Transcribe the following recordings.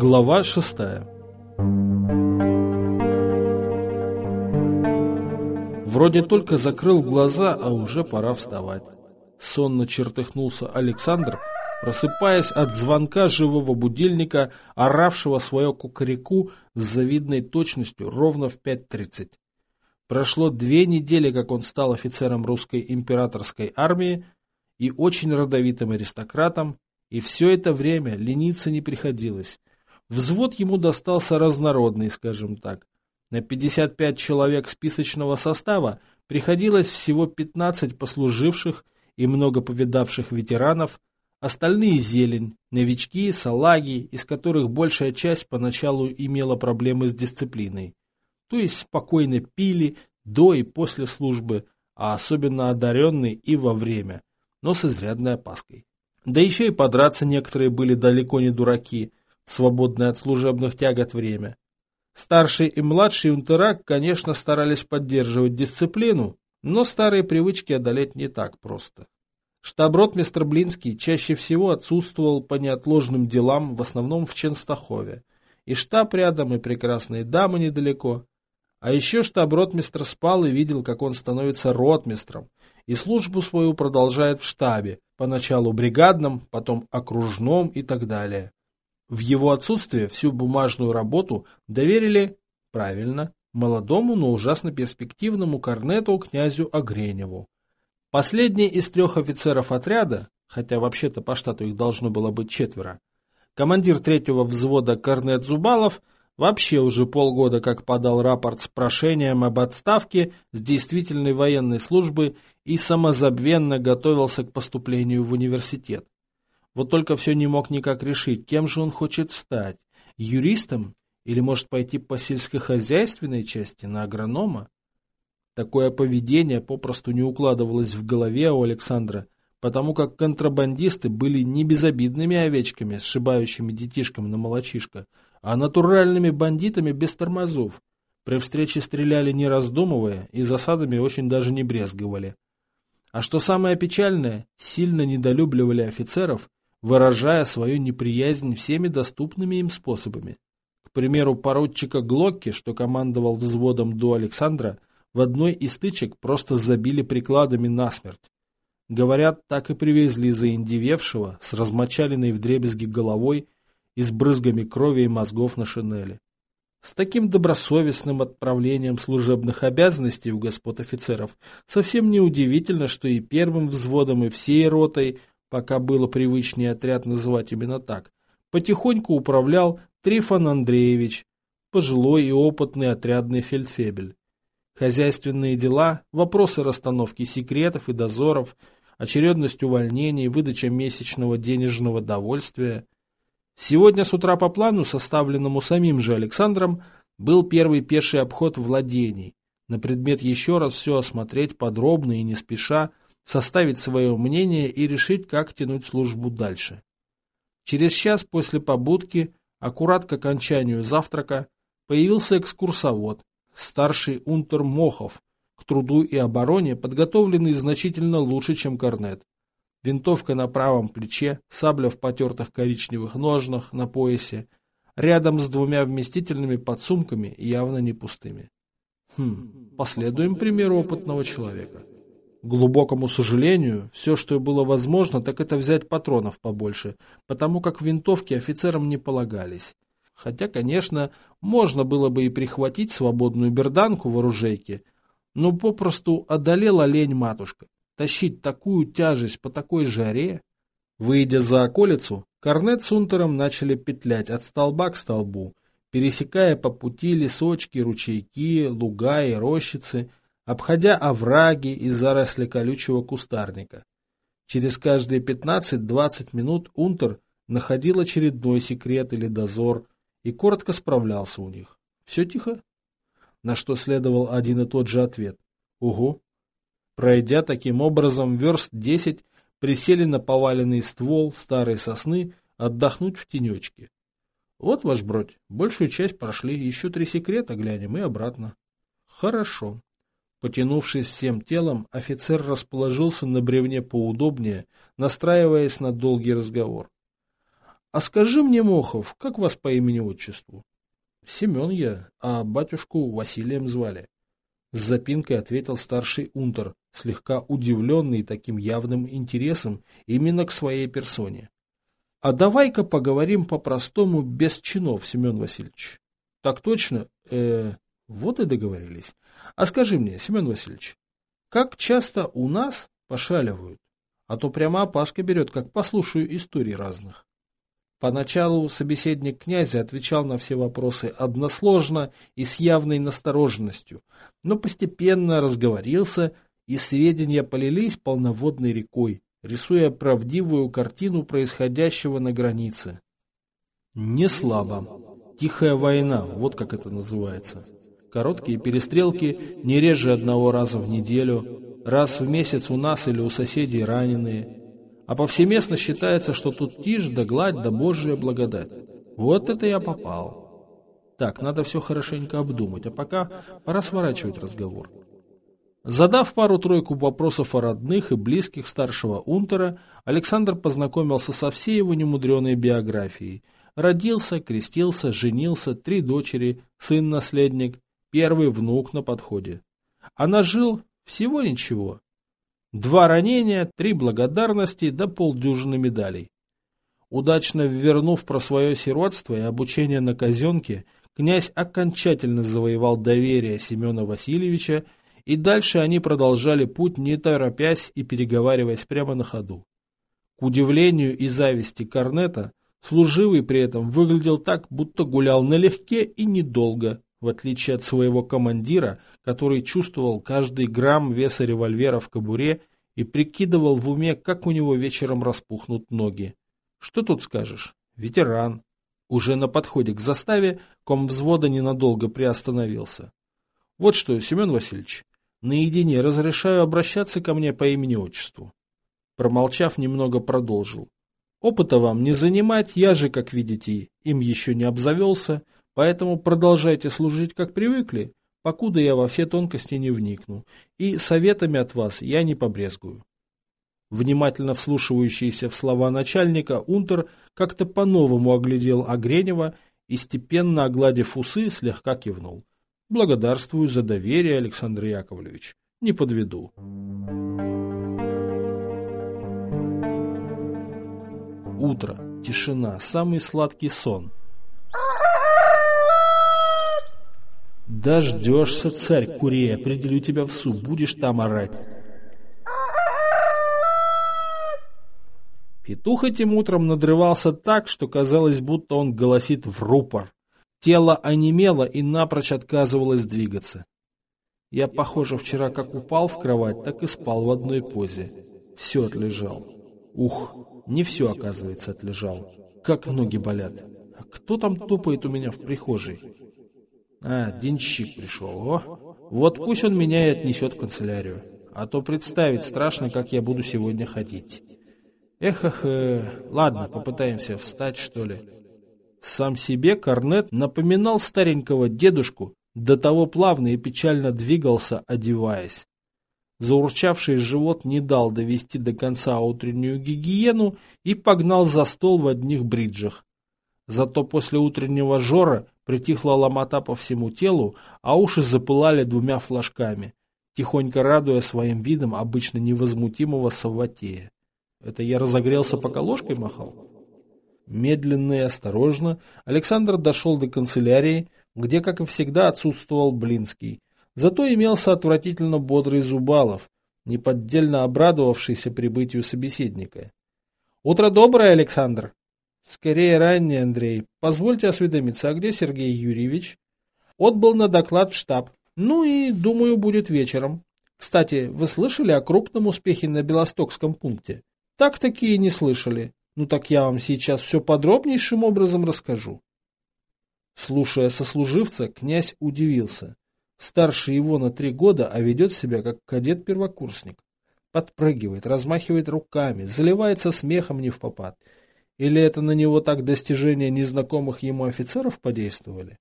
Глава шестая Вроде только закрыл глаза, а уже пора вставать. Сонно чертыхнулся Александр, просыпаясь от звонка живого будильника, оравшего свое кукареку с завидной точностью ровно в 5.30. Прошло две недели, как он стал офицером русской императорской армии и очень родовитым аристократом, и все это время лениться не приходилось. Взвод ему достался разнородный, скажем так. На 55 человек списочного состава приходилось всего 15 послуживших и много повидавших ветеранов, остальные зелень, новички, салаги, из которых большая часть поначалу имела проблемы с дисциплиной. То есть спокойно пили до и после службы, а особенно одаренные и во время, но с изрядной опаской. Да еще и подраться некоторые были далеко не дураки, свободные от служебных тягот время. Старший и младший унтерак, конечно, старались поддерживать дисциплину, но старые привычки одолеть не так просто. Штаб-ротмистр Блинский чаще всего отсутствовал по неотложным делам, в основном в Ченстахове. И штаб рядом, и прекрасные дамы недалеко. А еще штаб-ротмистр спал и видел, как он становится ротмистром, и службу свою продолжает в штабе, поначалу бригадном, потом окружном и так далее. В его отсутствие всю бумажную работу доверили, правильно, молодому, но ужасно перспективному корнету князю Огреневу. Последний из трех офицеров отряда, хотя вообще-то по штату их должно было быть четверо, командир третьего взвода корнет Зубалов – Вообще уже полгода как подал рапорт с прошением об отставке с действительной военной службы и самозабвенно готовился к поступлению в университет. Вот только все не мог никак решить, кем же он хочет стать – юристом или может пойти по сельскохозяйственной части на агронома? Такое поведение попросту не укладывалось в голове у Александра, потому как контрабандисты были не безобидными овечками, сшибающими детишкам на молочишко – а натуральными бандитами без тормозов. При встрече стреляли не раздумывая и засадами очень даже не брезговали. А что самое печальное, сильно недолюбливали офицеров, выражая свою неприязнь всеми доступными им способами. К примеру, поручика Глокки, что командовал взводом до Александра, в одной из стычек просто забили прикладами насмерть. Говорят, так и привезли заиндевевшего с размочаленной вдребезги головой и с брызгами крови и мозгов на шинели. С таким добросовестным отправлением служебных обязанностей у господ офицеров совсем неудивительно, что и первым взводом, и всей ротой, пока было привычнее отряд называть именно так, потихоньку управлял Трифон Андреевич, пожилой и опытный отрядный фельдфебель. Хозяйственные дела, вопросы расстановки секретов и дозоров, очередность увольнений, выдача месячного денежного довольствия – Сегодня с утра по плану, составленному самим же Александром, был первый пеший обход владений, на предмет еще раз все осмотреть подробно и не спеша, составить свое мнение и решить, как тянуть службу дальше. Через час после побудки, аккурат к окончанию завтрака, появился экскурсовод, старший унтер Мохов, к труду и обороне подготовленный значительно лучше, чем Корнет. Винтовка на правом плече, сабля в потертых коричневых ножнах на поясе, рядом с двумя вместительными подсумками, явно не пустыми. Хм, последуем примеру опытного человека. Глубокому сожалению, все, что было возможно, так это взять патронов побольше, потому как винтовки офицерам не полагались. Хотя, конечно, можно было бы и прихватить свободную берданку в оружейке, но попросту одолела лень матушка. Тащить такую тяжесть по такой жаре? Выйдя за околицу, Корнет с Унтером начали петлять от столба к столбу, пересекая по пути лесочки, ручейки, луга и рощицы, обходя овраги и заросли колючего кустарника. Через каждые 15-20 минут Унтер находил очередной секрет или дозор и коротко справлялся у них. Все тихо? На что следовал один и тот же ответ. Угу. Пройдя таким образом верст десять, присели на поваленный ствол старой сосны отдохнуть в тенечке. Вот, ваш бродь, большую часть прошли, еще три секрета глянем и обратно. Хорошо. Потянувшись всем телом, офицер расположился на бревне поудобнее, настраиваясь на долгий разговор. А скажи мне, Мохов, как вас по имени-отчеству? Семен я, а батюшку Василием звали. С запинкой ответил старший унтер, слегка удивленный таким явным интересом именно к своей персоне. А давай-ка поговорим по-простому, без чинов, Семен Васильевич. Так точно? Э, вот и договорились. А скажи мне, Семен Васильевич, как часто у нас пошаливают? А то прямо опаска берет, как послушаю истории разных. Поначалу собеседник князя отвечал на все вопросы односложно и с явной настороженностью, но постепенно разговорился, и сведения полились полноводной рекой, рисуя правдивую картину происходящего на границе. Не слабо. Тихая война, вот как это называется. Короткие перестрелки, не реже одного раза в неделю, раз в месяц у нас или у соседей раненые – а повсеместно считается, что тут тишь да гладь да Божия благодать. Вот это я попал. Так, надо все хорошенько обдумать, а пока пора сворачивать разговор. Задав пару-тройку вопросов о родных и близких старшего унтера, Александр познакомился со всей его немудреной биографией. Родился, крестился, женился, три дочери, сын-наследник, первый внук на подходе. А нажил всего ничего, Два ранения, три благодарности да полдюжины медалей. Удачно вернув про свое сиротство и обучение на казенке, князь окончательно завоевал доверие Семена Васильевича, и дальше они продолжали путь, не торопясь и переговариваясь прямо на ходу. К удивлению и зависти Корнета, служивый при этом выглядел так, будто гулял налегке и недолго, в отличие от своего командира, который чувствовал каждый грамм веса револьвера в кобуре и прикидывал в уме, как у него вечером распухнут ноги. Что тут скажешь? Ветеран. Уже на подходе к заставе ком взвода ненадолго приостановился. Вот что, Семен Васильевич, наедине разрешаю обращаться ко мне по имени-отчеству. Промолчав, немного продолжил. Опыта вам не занимать, я же, как видите, им еще не обзавелся, Поэтому продолжайте служить, как привыкли, покуда я во все тонкости не вникну, и советами от вас я не побрезгую. Внимательно вслушивающийся в слова начальника, Унтер как-то по-новому оглядел Огренева и, степенно огладив усы, слегка кивнул. Благодарствую за доверие, Александр Яковлевич. Не подведу. Утро, тишина, самый сладкий сон. Дождешься, царь Курей, определю тебя в суд, будешь там орать. Петух этим утром надрывался так, что казалось, будто он голосит в рупор. Тело онемело и напрочь отказывалось двигаться. Я, похоже, вчера как упал в кровать, так и спал в одной позе. Все отлежал. Ух, не все, оказывается, отлежал. Как ноги болят. А кто там топает у меня в прихожей? А, денщик пришел, о. Вот пусть он меня и отнесет в канцелярию. А то представить страшно, как я буду сегодня ходить. Эх, эх, эх, ладно, попытаемся встать, что ли. Сам себе Корнет напоминал старенького дедушку, до того плавно и печально двигался, одеваясь. Заурчавший живот не дал довести до конца утреннюю гигиену и погнал за стол в одних бриджах. Зато после утреннего жора Притихла ломота по всему телу, а уши запылали двумя флажками, тихонько радуя своим видом обычно невозмутимого Савватея. Это я разогрелся, пока ложкой махал? Медленно и осторожно Александр дошел до канцелярии, где, как и всегда, отсутствовал Блинский. Зато имелся отвратительно бодрый Зубалов, неподдельно обрадовавшийся прибытию собеседника. «Утро доброе, Александр!» Скорее ранее, Андрей. Позвольте осведомиться, а где Сергей Юрьевич? Отбыл на доклад в штаб. Ну и, думаю, будет вечером. Кстати, вы слышали о крупном успехе на Белостокском пункте? Так такие не слышали. Ну так я вам сейчас все подробнейшим образом расскажу. Слушая сослуживца, князь удивился. Старше его на три года, а ведет себя как кадет-первокурсник. Подпрыгивает, размахивает руками, заливается смехом не в попад – или это на него так достижения незнакомых ему офицеров подействовали?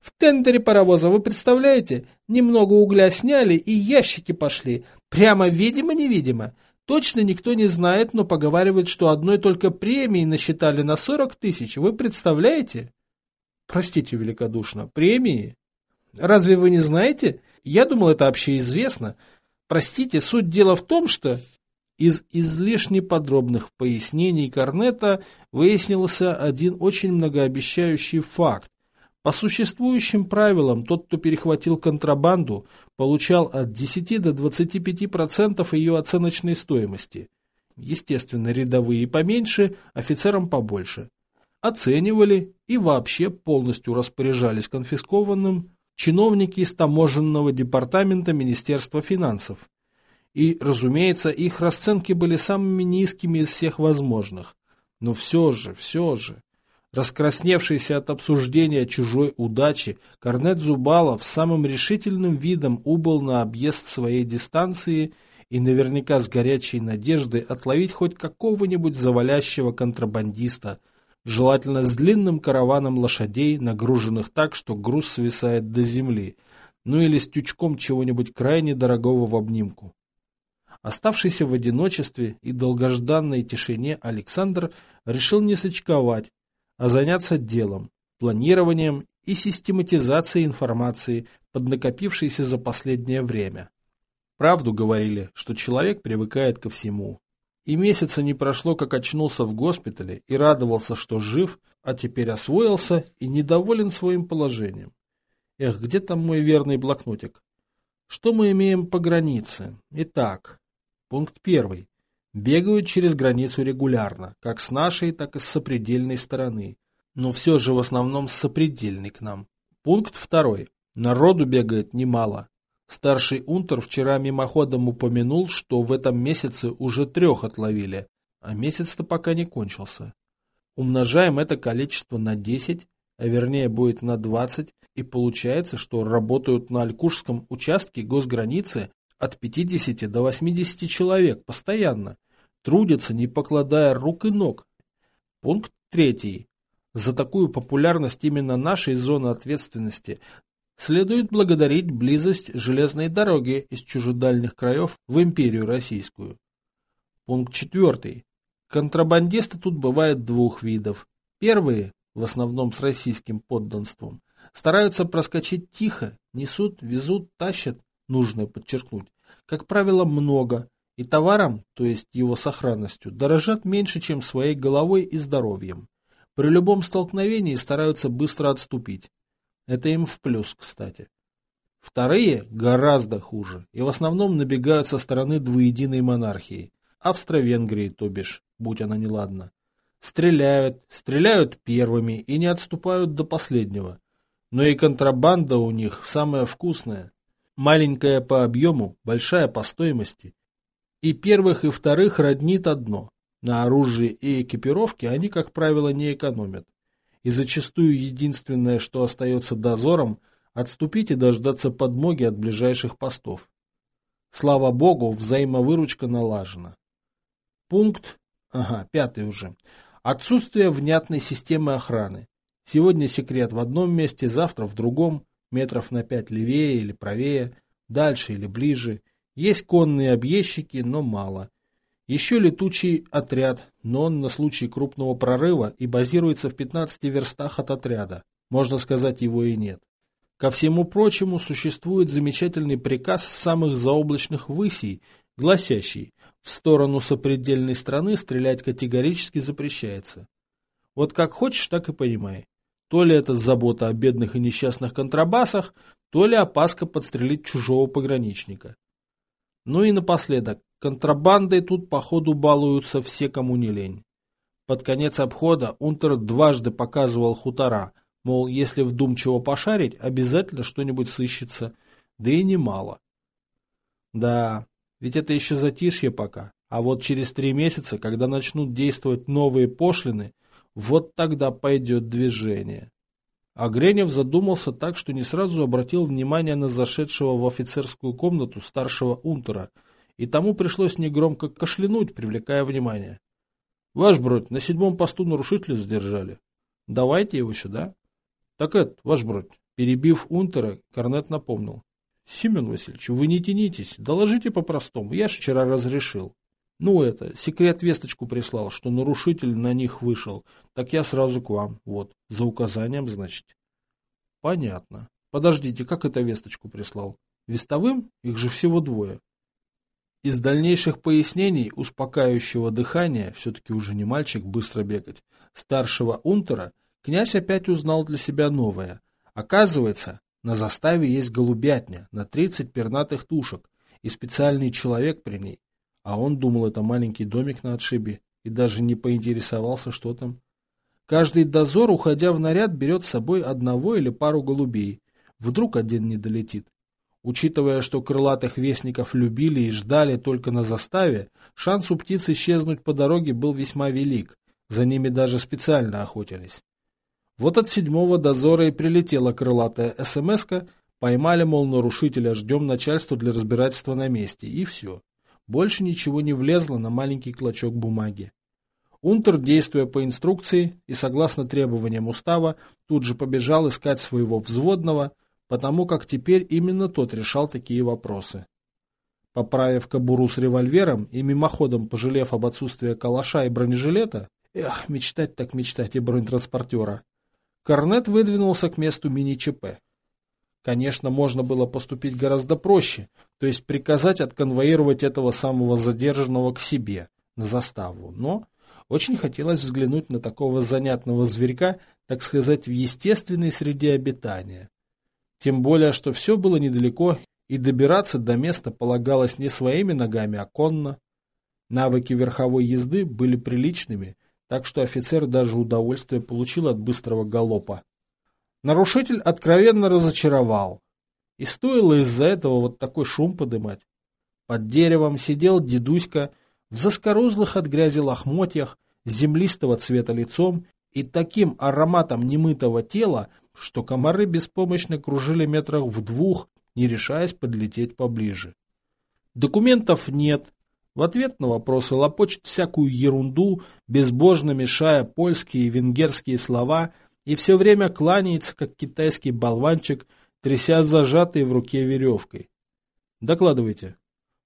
В тендере паровоза, вы представляете, немного угля сняли и ящики пошли. Прямо видимо-невидимо. Точно никто не знает, но поговаривают, что одной только премии насчитали на 40 тысяч. Вы представляете? Простите великодушно, премии? Разве вы не знаете? Я думал, это общеизвестно. Простите, суть дела в том, что из излишне подробных пояснений Корнета выяснился один очень многообещающий факт. По существующим правилам, тот, кто перехватил контрабанду, получал от 10 до 25% ее оценочной стоимости. Естественно, рядовые поменьше, офицерам побольше. Оценивали и вообще полностью распоряжались конфискованным чиновники из таможенного департамента Министерства финансов. И, разумеется, их расценки были самыми низкими из всех возможных. Но все же, все же, Раскрасневшийся от обсуждения чужой удачи, Корнет Зубалов самым решительным видом убыл на объезд своей дистанции и наверняка с горячей надеждой отловить хоть какого-нибудь завалящего контрабандиста, желательно с длинным караваном лошадей, нагруженных так, что груз свисает до земли, ну или с тючком чего-нибудь крайне дорогого в обнимку. Оставшийся в одиночестве и долгожданной тишине Александр решил не сочковать, а заняться делом, планированием и систематизацией информации, поднакопившейся за последнее время. Правду говорили, что человек привыкает ко всему. И месяца не прошло, как очнулся в госпитале и радовался, что жив, а теперь освоился и недоволен своим положением. Эх, где там мой верный блокнотик? Что мы имеем по границе? Итак, пункт первый бегают через границу регулярно, как с нашей, так и с сопредельной стороны. Но все же в основном с сопредельной к нам. Пункт второй. Народу бегает немало. Старший унтер вчера мимоходом упомянул, что в этом месяце уже трех отловили, а месяц-то пока не кончился. Умножаем это количество на 10, а вернее будет на 20, и получается, что работают на Алькушском участке госграницы от 50 до 80 человек постоянно, трудятся, не покладая рук и ног. Пункт третий. За такую популярность именно нашей зоны ответственности следует благодарить близость железной дороги из чужедальних краев в империю российскую. Пункт четвертый. Контрабандисты тут бывают двух видов. Первые, в основном с российским подданством, стараются проскочить тихо, несут, везут, тащат, нужно подчеркнуть, как правило, много, и товаром, то есть его сохранностью, дорожат меньше, чем своей головой и здоровьем. При любом столкновении стараются быстро отступить. Это им в плюс, кстати. Вторые гораздо хуже, и в основном набегают со стороны двуединой монархии. Австро-Венгрии, то бишь, будь она неладна. Стреляют, стреляют первыми и не отступают до последнего. Но и контрабанда у них самая вкусная. Маленькая по объему, большая по стоимости. И первых, и вторых роднит одно. На оружии и экипировке они, как правило, не экономят. И зачастую единственное, что остается дозором, отступить и дождаться подмоги от ближайших постов. Слава богу, взаимовыручка налажена. Пункт, ага, пятый уже. Отсутствие внятной системы охраны. Сегодня секрет в одном месте, завтра в другом метров на пять левее или правее, дальше или ближе. Есть конные объездчики, но мало. Еще летучий отряд, но он на случай крупного прорыва и базируется в 15 верстах от отряда. Можно сказать, его и нет. Ко всему прочему, существует замечательный приказ самых заоблачных высей, гласящий, в сторону сопредельной страны стрелять категорически запрещается. Вот как хочешь, так и понимай. То ли это забота о бедных и несчастных контрабасах, то ли опаска подстрелить чужого пограничника. Ну и напоследок, контрабандой тут походу балуются все, кому не лень. Под конец обхода Унтер дважды показывал хутора, мол, если вдумчиво пошарить, обязательно что-нибудь сыщется, да и немало. Да, ведь это еще затишье пока, а вот через три месяца, когда начнут действовать новые пошлины, вот тогда пойдет движение. А Гренев задумался так, что не сразу обратил внимание на зашедшего в офицерскую комнату старшего унтера, и тому пришлось негромко кашлянуть, привлекая внимание. — Ваш бродь, на седьмом посту нарушителя задержали. Давайте его сюда. — Так это, ваш бродь, перебив унтера, Корнет напомнил. — Семен Васильевич, вы не тянитесь, доложите по-простому, я ж вчера разрешил. Ну это, секрет весточку прислал, что нарушитель на них вышел. Так я сразу к вам, вот, за указанием, значит. Понятно. Подождите, как это весточку прислал? Вестовым? Их же всего двое. Из дальнейших пояснений успокаивающего дыхания, все-таки уже не мальчик быстро бегать, старшего унтера, князь опять узнал для себя новое. Оказывается, на заставе есть голубятня на 30 пернатых тушек и специальный человек при ней. А он думал, это маленький домик на отшибе, и даже не поинтересовался, что там. Каждый дозор, уходя в наряд, берет с собой одного или пару голубей. Вдруг один не долетит. Учитывая, что крылатых вестников любили и ждали только на заставе, шанс у птиц исчезнуть по дороге был весьма велик. За ними даже специально охотились. Вот от седьмого дозора и прилетела крылатая смс -ка, поймали, мол, нарушителя, ждем начальства для разбирательства на месте, и все. Больше ничего не влезло на маленький клочок бумаги. Унтер, действуя по инструкции и согласно требованиям устава, тут же побежал искать своего взводного, потому как теперь именно тот решал такие вопросы. Поправив кобуру с револьвером и мимоходом пожалев об отсутствии калаша и бронежилета, эх, мечтать так мечтать и бронетранспортера, Корнет выдвинулся к месту мини-ЧП. Конечно, можно было поступить гораздо проще, то есть приказать отконвоировать этого самого задержанного к себе, на заставу, но очень хотелось взглянуть на такого занятного зверька, так сказать, в естественной среде обитания. Тем более, что все было недалеко, и добираться до места полагалось не своими ногами, а конно. Навыки верховой езды были приличными, так что офицер даже удовольствие получил от быстрого галопа. Нарушитель откровенно разочаровал. И стоило из-за этого вот такой шум подымать. Под деревом сидел дедуська в заскорузлых от грязи лохмотьях, землистого цвета лицом и таким ароматом немытого тела, что комары беспомощно кружили метрах в двух, не решаясь подлететь поближе. Документов нет, в ответ на вопросы лопочет всякую ерунду, безбожно мешая польские и венгерские слова, и все время кланяется, как китайский болванчик, тряся зажатой в руке веревкой. Докладывайте.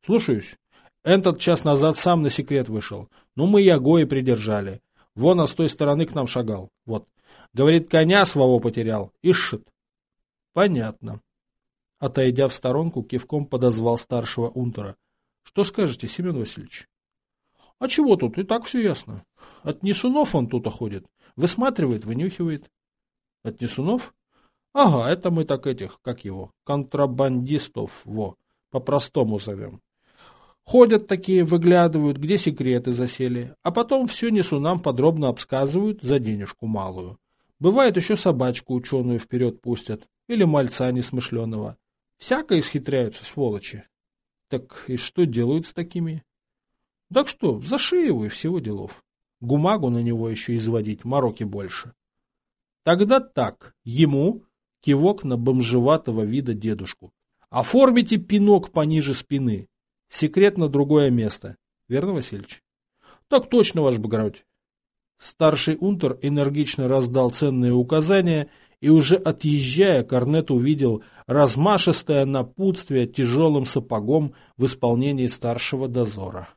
Слушаюсь. Этот час назад сам на секрет вышел. Ну, мы его и придержали. Вон, а с той стороны к нам шагал. Вот. Говорит, коня своего потерял. Ишит. Понятно. Отойдя в сторонку, кивком подозвал старшего унтера. Что скажете, Семен Васильевич? А чего тут? И так все ясно. От Несунов он тут ходит. Высматривает, вынюхивает. От Несунов? Ага, это мы так этих, как его, контрабандистов, во, по-простому зовем. Ходят такие, выглядывают, где секреты засели, а потом все Несунам подробно обсказывают за денежку малую. Бывает еще собачку ученую вперед пустят, или мальца несмышленого. Всяко исхитряются, сволочи. Так и что делают с такими? Так что, за шею и всего делов. Гумагу на него еще изводить, мороки больше. Тогда так, ему кивок на бомжеватого вида дедушку. Оформите пинок пониже спины. Секрет на другое место. Верно, Васильевич? Так точно, ваш Богородь. Старший унтер энергично раздал ценные указания и уже отъезжая, Корнет увидел размашистое напутствие тяжелым сапогом в исполнении старшего дозора.